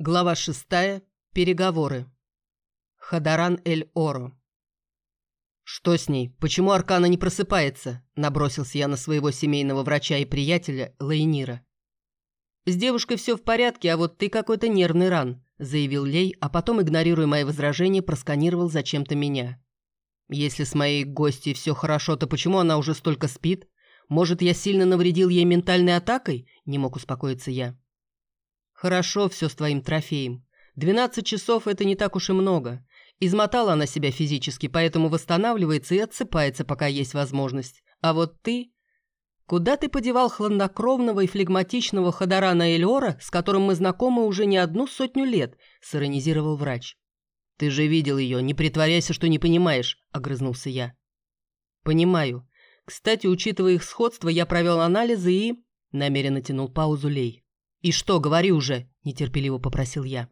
Глава шестая. Переговоры. Хадаран Эль-Оро. «Что с ней? Почему Аркана не просыпается?» – набросился я на своего семейного врача и приятеля Лейнира. «С девушкой все в порядке, а вот ты какой-то нервный ран», – заявил Лей, а потом, игнорируя мои возражения, просканировал зачем-то меня. «Если с моей гостьей все хорошо, то почему она уже столько спит? Может, я сильно навредил ей ментальной атакой?» – не мог успокоиться я. «Хорошо все с твоим трофеем. Двенадцать часов – это не так уж и много. Измотала она себя физически, поэтому восстанавливается и отсыпается, пока есть возможность. А вот ты... Куда ты подевал хладнокровного и флегматичного Ходорана Эльора, с которым мы знакомы уже не одну сотню лет?» – сиронизировал врач. «Ты же видел ее, не притворяйся, что не понимаешь», – огрызнулся я. «Понимаю. Кстати, учитывая их сходство, я провел анализы и...» – намеренно тянул паузу Лей. «И что, говори уже», – нетерпеливо попросил я.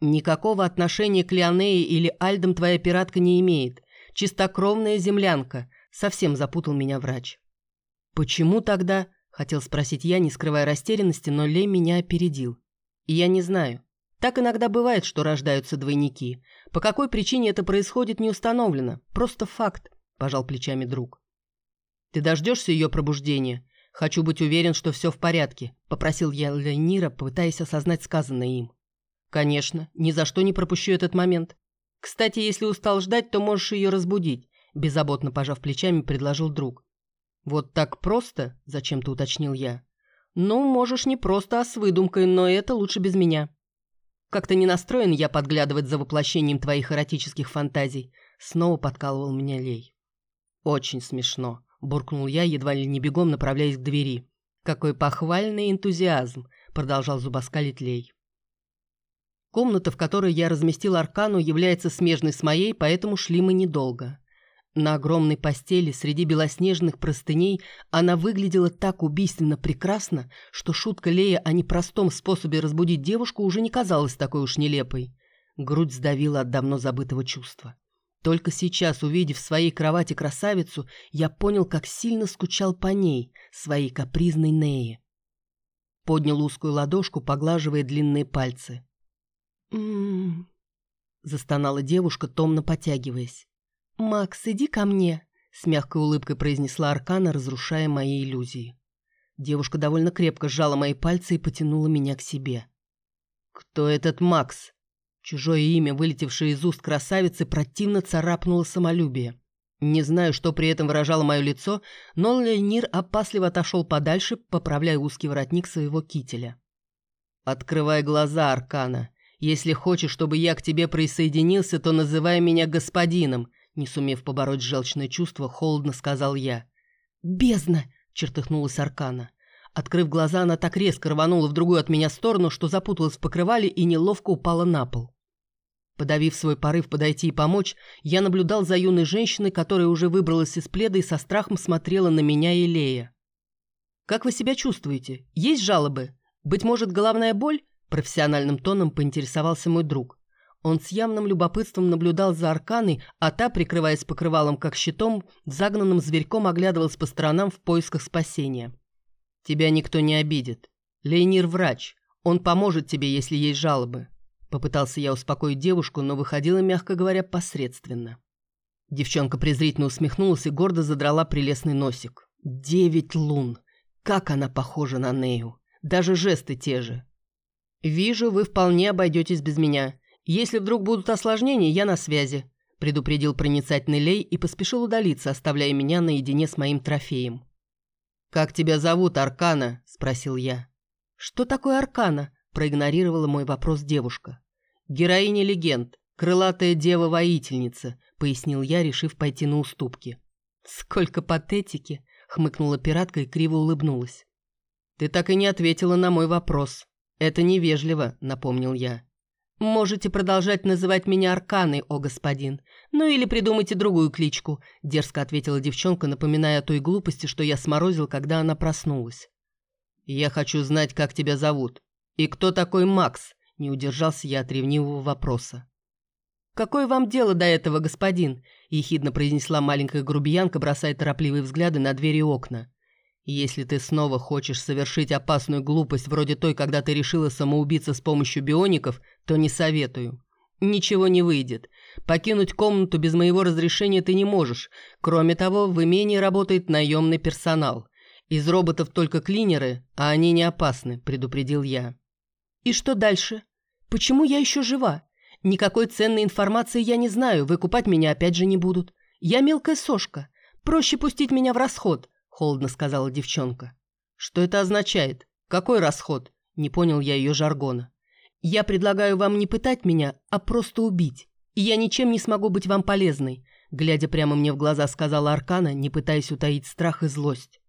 «Никакого отношения к Леонее или Альдам твоя пиратка не имеет. Чистокровная землянка», – совсем запутал меня врач. «Почему тогда?» – хотел спросить я, не скрывая растерянности, но Лей меня опередил. И я не знаю. Так иногда бывает, что рождаются двойники. По какой причине это происходит, не установлено. Просто факт», – пожал плечами друг. «Ты дождешься ее пробуждения?» «Хочу быть уверен, что все в порядке», – попросил я Леонира, пытаясь осознать сказанное им. «Конечно, ни за что не пропущу этот момент. Кстати, если устал ждать, то можешь ее разбудить», – беззаботно пожав плечами, предложил друг. «Вот так просто?» – зачем-то уточнил я. «Ну, можешь не просто, а с выдумкой, но это лучше без меня». «Как-то не настроен я подглядывать за воплощением твоих эротических фантазий», – снова подкалывал меня Лей. «Очень смешно», буркнул я, едва ли не бегом направляясь к двери. «Какой похвальный энтузиазм!» – продолжал зубоскалить Лей. Комната, в которой я разместил Аркану, является смежной с моей, поэтому шли мы недолго. На огромной постели среди белоснежных простыней она выглядела так убийственно прекрасно, что шутка Лея о непростом способе разбудить девушку уже не казалась такой уж нелепой. Грудь сдавила от давно забытого чувства. Только сейчас, увидев в своей кровати красавицу, я понял, как сильно скучал по ней, своей капризной Нее. Поднял узкую ладошку, поглаживая длинные пальцы. «М-м-м», застонала девушка, томно потягиваясь. «Макс, иди ко мне», — с мягкой улыбкой произнесла Аркана, разрушая мои иллюзии. Девушка довольно крепко сжала мои пальцы и потянула меня к себе. «Кто этот Макс?» Чужое имя, вылетевшее из уст красавицы, противно царапнуло самолюбие. Не знаю, что при этом выражало мое лицо, но Лейнир опасливо отошел подальше, поправляя узкий воротник своего кителя. «Открывай глаза, Аркана. Если хочешь, чтобы я к тебе присоединился, то называй меня господином», не сумев побороть желчное чувство, холодно сказал я. «Бездна!» — чертыхнулась Аркана. Открыв глаза, она так резко рванула в другую от меня сторону, что запуталась в покрывале и неловко упала на пол. Подавив свой порыв подойти и помочь, я наблюдал за юной женщиной, которая уже выбралась из пледа и со страхом смотрела на меня и Лея. «Как вы себя чувствуете? Есть жалобы? Быть может, головная боль?» Профессиональным тоном поинтересовался мой друг. Он с явным любопытством наблюдал за Арканой, а та, прикрываясь покрывалом как щитом, загнанным зверьком оглядывалась по сторонам в поисках спасения. «Тебя никто не обидит. Лейнир врач. Он поможет тебе, если есть жалобы. Попытался я успокоить девушку, но выходило, мягко говоря, посредственно. Девчонка презрительно усмехнулась и гордо задрала прелестный носик. «Девять лун! Как она похожа на Нею! Даже жесты те же!» «Вижу, вы вполне обойдетесь без меня. Если вдруг будут осложнения, я на связи», предупредил проницательный Лей и поспешил удалиться, оставляя меня наедине с моим трофеем. «Как тебя зовут, Аркана?» – спросил я. «Что такое Аркана?» – проигнорировала мой вопрос девушка. «Героиня легенд, крылатая дева-воительница», — пояснил я, решив пойти на уступки. «Сколько патетики!» — хмыкнула пиратка и криво улыбнулась. «Ты так и не ответила на мой вопрос. Это невежливо», — напомнил я. «Можете продолжать называть меня Арканой, о господин. Ну или придумайте другую кличку», — дерзко ответила девчонка, напоминая о той глупости, что я сморозил, когда она проснулась. «Я хочу знать, как тебя зовут. И кто такой Макс?» Не удержался я от ревнивого вопроса. «Какое вам дело до этого, господин?» – ехидно произнесла маленькая грубиянка, бросая торопливые взгляды на двери и окна. Если ты снова хочешь совершить опасную глупость, вроде той, когда ты решила самоубиться с помощью биоников, то не советую. Ничего не выйдет. Покинуть комнату без моего разрешения ты не можешь. Кроме того, в имении работает наемный персонал. Из роботов только клинеры, а они не опасны, предупредил я. И что дальше? Почему я еще жива? Никакой ценной информации я не знаю, выкупать меня опять же не будут. Я мелкая сошка. Проще пустить меня в расход холодно сказала девчонка. «Что это означает? Какой расход?» Не понял я ее жаргона. «Я предлагаю вам не пытать меня, а просто убить. И я ничем не смогу быть вам полезной», глядя прямо мне в глаза, сказала Аркана, не пытаясь утаить страх и злость.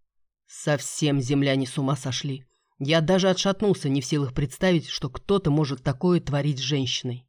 Совсем земляне с ума сошли. Я даже отшатнулся, не в силах представить, что кто-то может такое творить с женщиной.